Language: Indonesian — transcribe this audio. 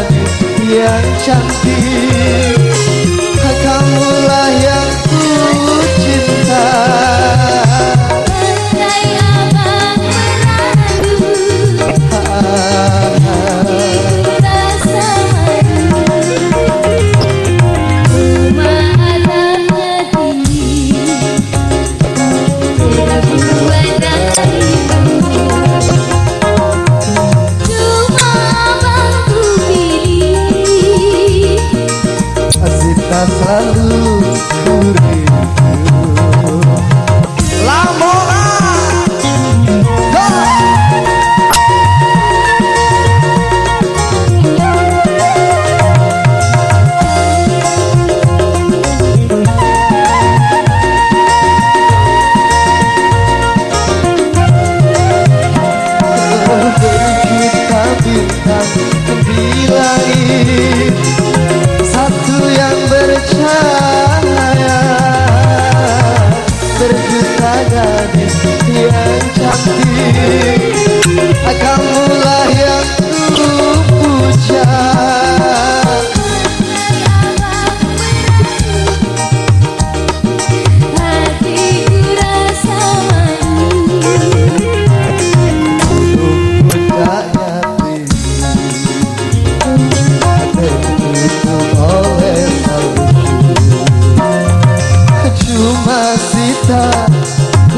gadis yang cantik Kamulah yang lalu Yeah.